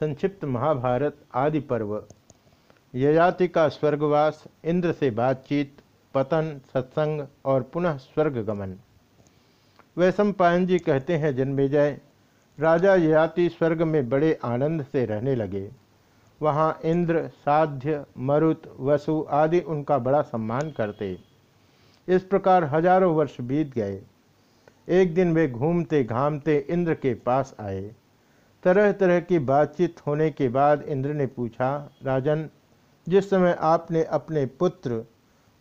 संक्षिप्त महाभारत आदि पर्व। ययाति का स्वर्गवास, इंद्र से बातचीत, पतन, सत्संग और पुनः स्वर्ग गमन। वैशम पायन जी कहते हैं, जन्मेजय, राजा ययाति स्वर्ग में बड़े आनंद से रहने लगे। वहाँ इंद्र, साध्य, मरुत, वसु आदि उनका बड़ा सम्मान करते। इस प्रकार हज़ारों वर्ष बीत गए। एक दिन वे घूमते घामते इंद्र के पास आए। तरह तरह की बातचीत होने के बाद इंद्र ने पूछा, राजन, जिस समय आपने अपने पुत्र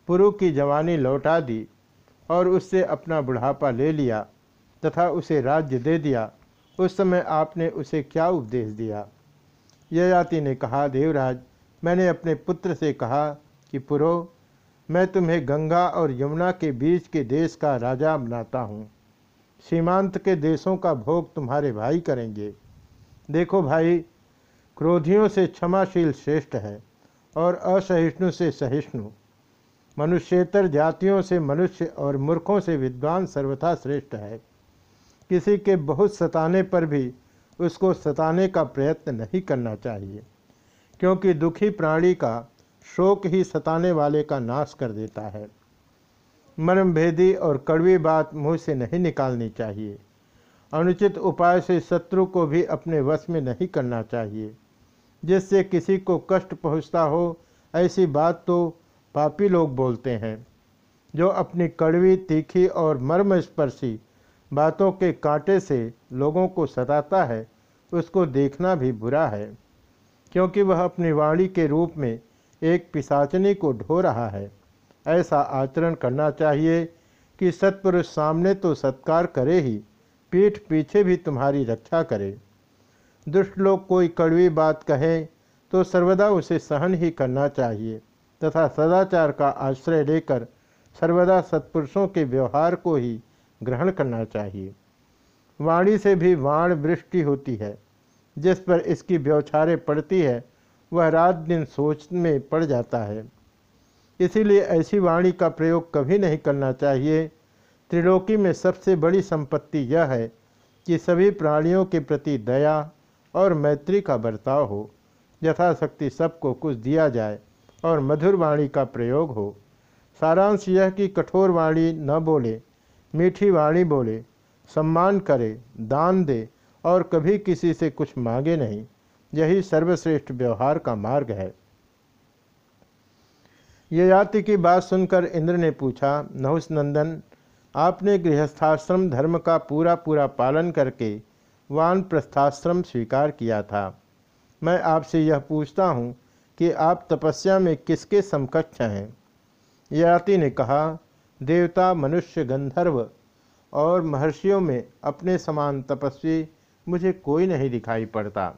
पुरु की जवानी लौटा दी और उससे अपना बुढ़ापा ले लिया तथा उसे राज्य दे दिया, उस समय आपने उसे क्या उपदेश दिया? ययाति ने कहा, देवराज, मैंने अपने पुत्र से कहा कि पुरो, मैं तुम्हें गंगा और यमुना के बीच के देश का राजा बनाता हूँ। सीमांत के देशों का भोग तुम्हारे भाई करेंगे। देखो भाई, क्रोधियों से क्षमाशील श्रेष्ठ है और असहिष्णु से सहिष्णु। मनुष्यतर जातियों से मनुष्य और मूर्खों से विद्वान सर्वथा श्रेष्ठ है। किसी के बहुत सताने पर भी उसको सताने का प्रयत्न नहीं करना चाहिए, क्योंकि दुखी प्राणी का शोक ही सताने वाले का नाश कर देता है। मर्मभेदी और कड़वी बात मुँह से नहीं निकालनी चाहिए। अनुचित उपाय से शत्रु को भी अपने वश में नहीं करना चाहिए। जिससे किसी को कष्ट पहुँचता हो, ऐसी बात तो पापी लोग बोलते हैं। जो अपनी कड़वी, तीखी और मर्मस्पर्शी बातों के कांटे से लोगों को सताता है, उसको देखना भी बुरा है। क्योंकि वह अपनी वाणी के रूप में एक पिसाचनी को ढो रहा है। ऐसा आचरण करना चाहिए कि सत्पुरुष सामने तो सत्कार करे ही पीठ पीछे भी तुम्हारी रक्षा करे। दुष्ट लोग कोई कड़वी बात कहें तो सर्वदा उसे सहन ही करना चाहिए, तथा सदाचार का आश्रय लेकर सर्वदा सत्पुरुषों के व्यवहार को ही ग्रहण करना चाहिए। वाणी से भी वाण वृष्टि होती है। जिस पर इसकी व्यवचारें पड़ती है, वह रात दिन सोच में पड़ जाता है। इसीलिए ऐसी वाणी का प्रयोग कभी नहीं करना चाहिए त्रिलोकी में सबसे बड़ी संपत्ति यह है कि सभी प्राणियों के प्रति दया और मैत्री का बर्ताव हो, यथाशक्ति सबको कुछ दिया जाए और मधुर वाणी का प्रयोग हो। सारांश यह कि कठोर वाणी न बोले, मीठी वाणी बोले, सम्मान करे, दान दे और कभी किसी से कुछ मांगे नहीं, यही सर्वश्रेष्ठ व्यवहार का मार्ग है। ययाति की बात सुनकर इंद्र ने पूछा, नहुस नंदन आपने गृहस्थाश्रम धर्म का पूरा पूरा पालन करके वान प्रस्थाश्रम स्वीकार किया था। मैं आपसे यह पूछता हूँ कि आप तपस्या में किसके समकक्ष हैं? ययाति ने कहा, देवता, मनुष्य, गंधर्व और महर्षियों में अपने समान तपस्वी मुझे कोई नहीं दिखाई पड़ता।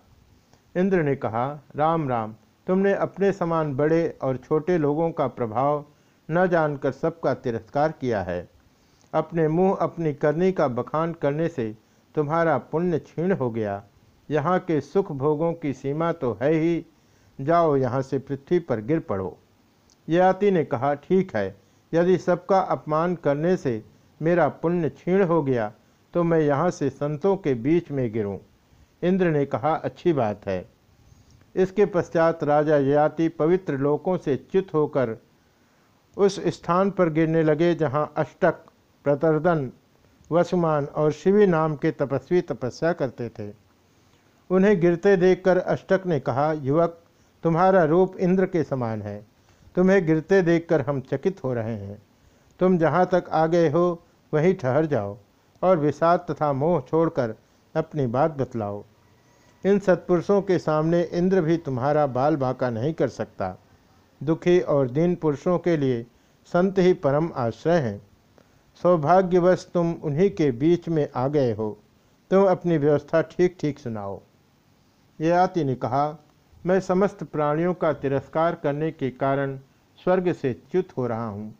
इंद्र ने कहा, राम राम, तुमने अपने समान बड़े और छोटे लोगों का प्रभाव न जानकर सबका तिरस्कार किया है। अपने मुँह अपनी करनी का बखान करने से तुम्हारा पुण्य क्षीण हो गया। यहाँ के सुख भोगों की सीमा तो है ही। जाओ यहाँ से पृथ्वी पर गिर पड़ो। ययाति ने कहा, ठीक है, यदि सबका अपमान करने से मेरा पुण्य क्षीण हो गया तो मैं यहाँ से संतों के बीच में गिरूँ। इंद्र ने कहा, अच्छी बात है। इसके पश्चात राजा ययाति पवित्र लोकों से च्युत होकर उस स्थान पर गिरने लगे, जहाँ अष्टक प्रतर्दन, वसुमान और शिवी नाम के तपस्वी तपस्या करते थे। उन्हें गिरते देखकर अष्टक ने कहा, युवक, तुम्हारा रूप इंद्र के समान है। तुम्हें गिरते देखकर हम चकित हो रहे हैं। तुम जहाँ तक आ गए हो, वहीं ठहर जाओ और विषाद तथा मोह छोड़कर अपनी बात बतलाओ। इन सत्पुरुषों के सामने इंद्र भी तुम्हारा बाल बाका नहीं कर सकता। दुखी और दीन पुरुषों के लिए संत ही परम आश्रय हैं। सौभाग्यवश तुम उन्हीं के बीच में आ गए हो। तुम अपनी व्यवस्था ठीक ठीक सुनाओ। ययाति ने कहा, मैं समस्त प्राणियों का तिरस्कार करने के कारण स्वर्ग से च्युत हो रहा हूँ।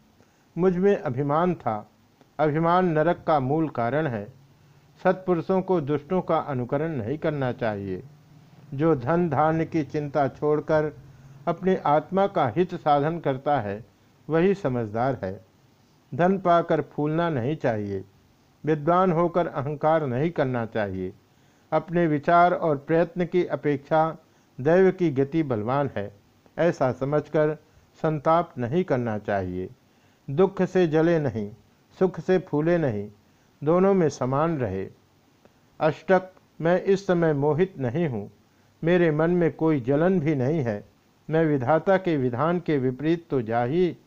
मुझमें अभिमान था। अभिमान नरक का मूल कारण है। सत्पुरुषों को दुष्टों का अनुकरण नहीं करना चाहिए। जो धन धान्य की चिंता छोड़कर अपनी आत्मा का हित साधन करता है, वही समझदार है। धन पाकर फूलना नहीं चाहिए। विद्वान होकर अहंकार नहीं करना चाहिए। अपने विचार और प्रयत्न की अपेक्षा दैव की गति बलवान है। ऐसा समझकर संताप नहीं करना चाहिए। दुख से जले नहीं, सुख से फूले नहीं, दोनों में समान रहे। अष्टक, मैं इस समय मोहित नहीं हूँ। मेरे मन में कोई जलन भी नहीं है। मैं विधाता के विधान के विपरीत तो जा ही,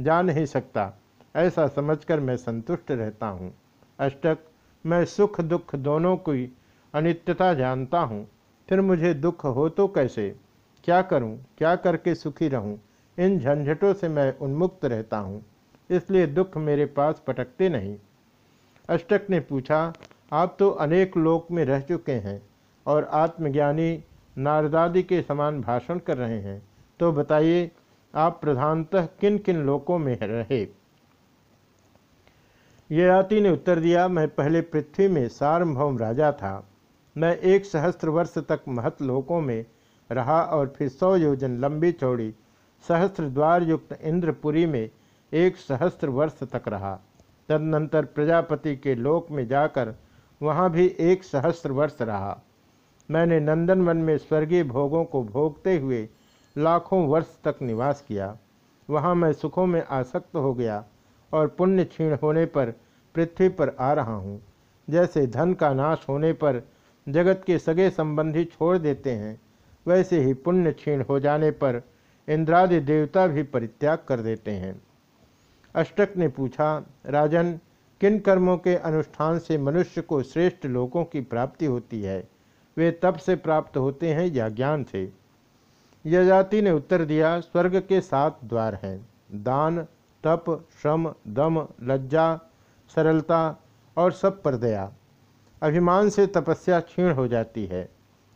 जा नहीं सकता। ऐसा समझकर मैं संतुष्ट रहता हूँ। अष्टक, मैं सुख दुख दोनों की अनित्यता जानता हूँ। फिर मुझे दुख हो तो कैसे? क्या करूँ? क्या करके सुखी रहूँ? इन झंझटों से मैं उन्मुक्त रहता हूँ। इसलिए दुख मेरे पास पटकते नहीं। अष्टक ने पूछा, आप तो अनेक लोक में रह चुके हैं और आत्मज्ञानी नारदादि के समान भाषण कर रहे हैं। तो बताइए, आप प्रधानतः किन किन लोकों में रहे? ययाति ने उत्तर दिया, मैं पहले पृथ्वी में सार्वभौम राजा था। मैं एक सहस्त्र वर्ष तक महत लोकों में रहा और फिर सौ योजन लंबी चौड़ी सहस्त्र द्वार युक्त इंद्रपुरी में एक सहस्त्र वर्ष तक रहा। तदनंतर प्रजापति के लोक में जाकर वहाँ भी एक सहस्त्र वर्ष रहा। मैंने नंदनवन में स्वर्गीय भोगों को भोगते हुए लाखों वर्ष तक निवास किया। वहाँ मैं सुखों में आसक्त हो गया। और पुण्य क्षीण होने पर पृथ्वी पर आ रहा हूँ। जैसे धन का नाश होने पर जगत के सगे संबंधी छोड़ देते हैं, वैसे ही पुण्य क्षीण हो जाने पर इंद्रादि देवता भी परित्याग कर देते हैं। अष्टक ने पूछा, राजन, किन कर्मों के अनुष्ठान से मनुष्य को श्रेष्ठ लोगों की प्राप्ति होती है? वे तप से प्राप्त होते हैं या ज्ञान से? यजाति ने उत्तर दिया, स्वर्ग के सात द्वार हैं, दान तप, श्रम, दम, लज्जा, सरलता और सब पर दया। अभिमान से तपस्या क्षीण हो जाती है,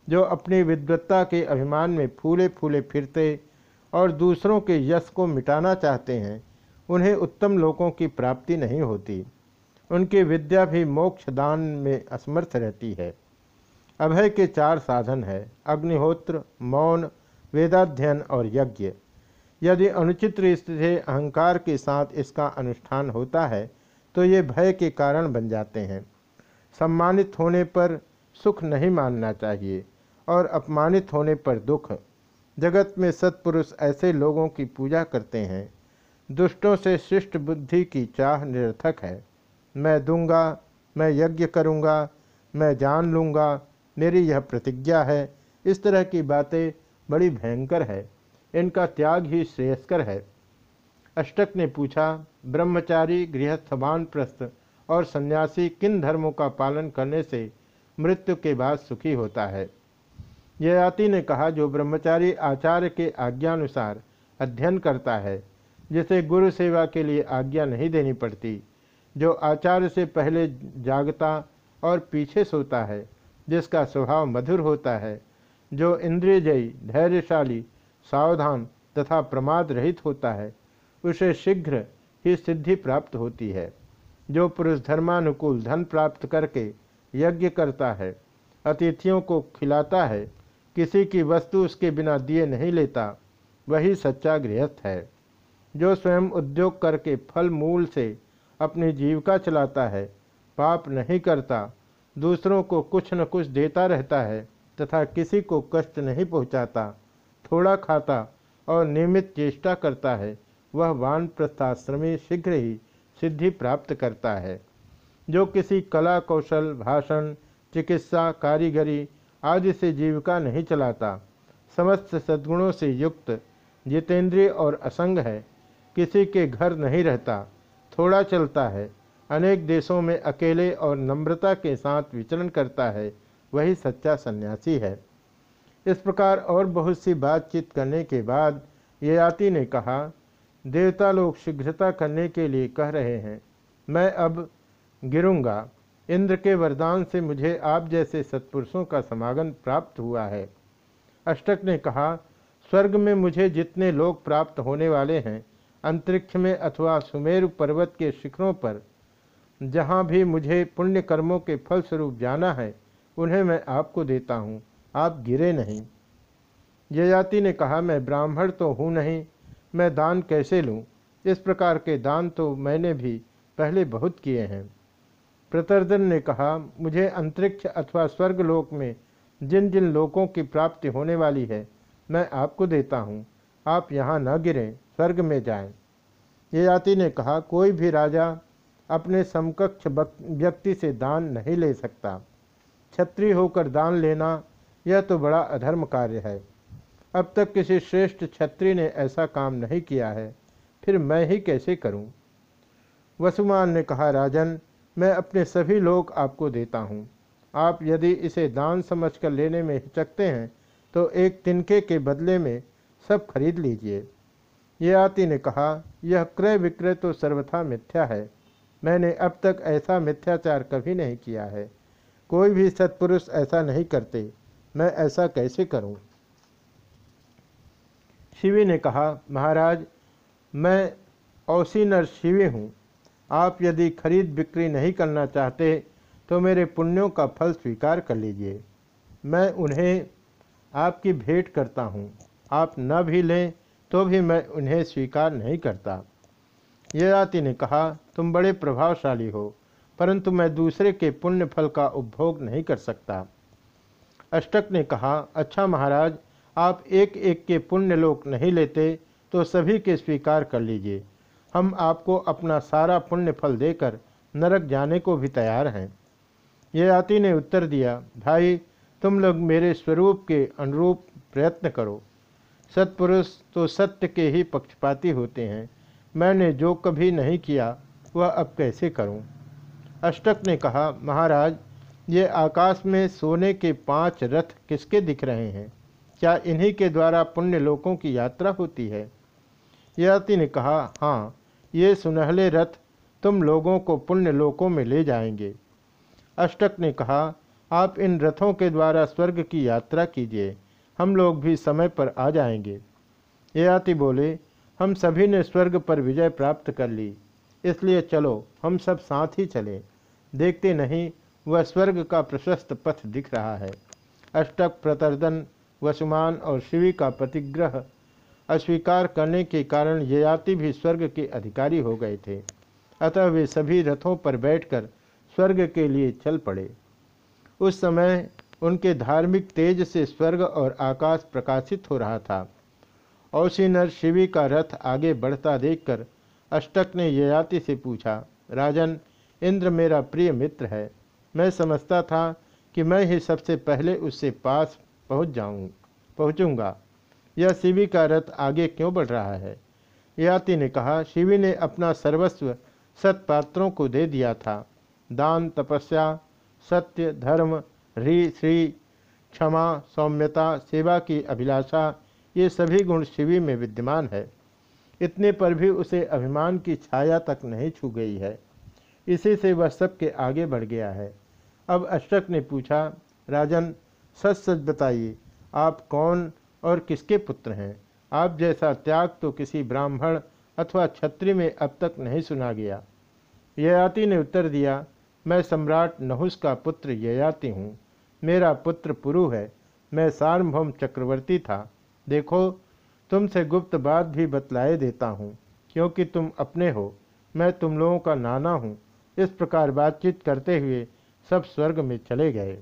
जो अपनी विद्वत्ता के अभिमान में फूले फूले फिरते और दूसरों के यश को मिटाना चाहते हैं, उन्हें उत्तम लोगों की प्राप्ति नहीं होती। उनकी विद्या भी मोक्ष दान में असमर्थ रहती है। अभय के चार साधन है, अग्निहोत्र, मौन, वेदाध्ययन और यज्ञ। यदि अनुचित रिश्ते से अहंकार के साथ इसका अनुष्ठान होता है तो ये भय के कारण बन जाते हैं। सम्मानित होने पर सुख नहीं मानना चाहिए और अपमानित होने पर दुख। जगत में सत्पुरुष ऐसे लोगों की पूजा करते हैं। दुष्टों से शिष्ट बुद्धि की चाह निरर्थक है। मैं दूँगा, मैं यज्ञ करूँगा, मैं जान लूँगा, मेरी यह प्रतिज्ञा है। इस तरह की बातें बड़ी भयंकर है। इनका त्याग ही श्रेयस्कर है। अष्टक ने पूछा, ब्रह्मचारी, गृहस्थवान, प्रस्थ और सन्यासी किन धर्मों का पालन करने से मृत्यु के बाद सुखी होता है? ययाति ने कहा, जो ब्रह्मचारी आचार्य के आज्ञानुसार अध्ययन करता है, जिसे गुरु सेवा के लिए आज्ञा नहीं देनी पड़ती, जो आचार्य से पहले जागता और पीछे सोता है, जिसका स्वभाव मधुर होता है, जो इंद्रियजयी, धैर्यशाली सावधान तथा प्रमाद रहित होता है उसे शीघ्र ही सिद्धि प्राप्त होती है। जो पुरुष धर्मानुकूल धन प्राप्त करके यज्ञ करता है अतिथियों को खिलाता है किसी की वस्तु उसके बिना दिए नहीं लेता वही सच्चा गृहस्थ है। जो स्वयं उद्योग करके फल मूल से अपनी जीविका चलाता है पाप नहीं करता दूसरों को कुछ न कुछ देता रहता है तथा किसी को कष्ट नहीं पहुंचाता, थोड़ा खाता और नियमित चेष्टा करता है, वह वान प्रस्थाश्रमी शीघ्र ही सिद्धि प्राप्त करता है। जो किसी कला कौशल, भाषण, चिकित्सा, कारीगरी आदि से जीविका नहीं चलाता, समस्त सद्गुणों से युक्त, जितेंद्रिय और असंग है। किसी के घर नहीं रहता, थोड़ा चलता है। अनेक देशों में अकेले और नम्रता के साथ विचरण करता है, वही सच्चा सन्यासी है। इस प्रकार और बहुत सी बातचीत करने के बाद ययाति ने कहा, देवता लोग शीघ्रता करने के लिए कह रहे हैं, मैं अब गिरूँगा। इंद्र के वरदान से मुझे आप जैसे सत्पुरुषों का समागम प्राप्त हुआ है। अष्टक ने कहा, स्वर्ग में मुझे जितने लोग प्राप्त होने वाले हैं, अंतरिक्ष में अथवा सुमेरु पर्वत के शिखरों पर, जहाँ भी मुझे पुण्य कर्मों के फलस्वरूप जाना है, उन्हें मैं आपको देता हूँ। आप गिरे नहीं। ययाति ने कहा, मैं ब्राह्मण तो हूँ नहीं, मैं दान कैसे लूँ? इस प्रकार के दान तो मैंने भी पहले बहुत किए हैं। प्रतर्दन ने कहा, मुझे अंतरिक्ष अथवा स्वर्गलोक में जिन जिन लोकों की प्राप्ति होने वाली है, मैं आपको देता हूँ। आप यहाँ न गिरें, स्वर्ग में जाएँ। ये जाति ने कहा, कोई भी राजा अपने समकक्ष व्यक्ति से दान नहीं ले सकता। छत्री होकर दान लेना यह तो बड़ा अधर्म कार्य है। अब तक किसी श्रेष्ठ छत्री ने ऐसा काम नहीं किया है, फिर मैं ही कैसे करूँ? वसुमान ने कहा, राजन, मैं अपने सभी लोग आपको देता हूँ। आप यदि इसे दान समझकर लेने में हिचकते हैं तो एक तिनके के बदले में सब खरीद लीजिए। ये आती ने कहा, यह क्रय विक्रय तो सर्वथा मिथ्या है। मैंने अब तक ऐसा मिथ्याचार कभी नहीं किया है। कोई भी सत्पुरुष ऐसा नहीं करते। मैं ऐसा कैसे करूँ? शिवी ने कहा, महाराज, मैं औसीनर शिवी हूँ। आप यदि खरीद बिक्री नहीं करना चाहते तो मेरे पुण्यों का फल स्वीकार कर लीजिए। मैं उन्हें, आपकी भेंट करता हूँ। आप न भी लें तो भी मैं उन्हें स्वीकार नहीं करता। ययाति ने कहा, तुम बड़े प्रभावशाली हो, परंतु मैं दूसरे के पुण्य फल का उपभोग नहीं कर सकता। अष्टक ने कहा अच्छा महाराज, आप एक एक के पुण्य लोक नहीं लेते तो सभी के स्वीकार कर लीजिए। हम आपको अपना सारा पुण्य फल देकर नरक जाने को भी तैयार हैं। ययाति ने उत्तर दिया, भाई, तुम लोग मेरे स्वरूप के अनुरूप प्रयत्न करो। सत्पुरुष तो सत्य के ही पक्षपाती होते हैं। मैंने जो कभी नहीं किया, वह अब कैसे करूँ? अष्टक ने कहा, महाराज ये आकाश में सोने के पाँच रथ किसके दिख रहे हैं? क्या इन्हीं के द्वारा पुण्य लोकों की यात्रा होती है? यति ने कहा हाँ ये सुनहले रथ तुम लोगों को पुण्य लोकों में ले जाएँगे। अष्टक ने कहा, आप इन रथों के द्वारा स्वर्ग की यात्रा कीजिए। हम लोग भी समय पर आ जाएँगे। ययाति बोले, हम सभी ने स्वर्ग पर विजय प्राप्त कर ली। इसलिए चलो, हम सब साथ ही चलें। देखते नहीं वह स्वर्ग का प्रशस्त पथ दिख रहा है। अष्टक, प्रतर्दन, वसुमान और शिवी का प्रतिग्रह अस्वीकार करने के कारण ययाति भी स्वर्ग के अधिकारी हो गए थे। अतः वे सभी रथों पर बैठकर स्वर्ग के लिए चल पड़े। उस समय उनके धार्मिक तेज से स्वर्ग और आकाश प्रकाशित हो रहा था। औसीनर शिवी का रथ आगे बढ़ता देखकर अष्टक ने ययाति से पूछा, राजन, इंद्र मेरा प्रिय मित्र है। मैं समझता था कि मैं ही सबसे पहले उससे पास पहुँच जाऊँ, पहुंचूँगा। यह शिवी का रथ आगे क्यों बढ़ रहा है? याति ने कहा, शिवी ने अपना सर्वस्व सत्पात्रों को दे दिया था। दान, तपस्या, सत्य, धर्म ह्री श्री, क्षमा, सौम्यता, सेवा की अभिलाषा, ये सभी गुण शिवी में विद्यमान है। इतने पर भी उसे अभिमान की छाया तक नहीं छू गई है। इसी से वह सबके आगे बढ़ गया है। अब अष्टक ने पूछा, राजन, सच सच बताइए, आप कौन और किसके पुत्र हैं? आप जैसा त्याग तो किसी ब्राह्मण अथवा क्षत्रि में अब तक नहीं सुना गया। ययाति ने उत्तर दिया, मैं सम्राट नहुस का पुत्र ययाति हूँ। मेरा पुत्र पुरु है। मैं सार्वभौम चक्रवर्ती था। देखो, तुमसे गुप्त बात भी बतलाए देता हूँ, क्योंकि तुम अपने हो। मैं तुम लोगों का नाना हूँ। इस प्रकार बातचीत करते हुए सब स्वर्ग में चले गए।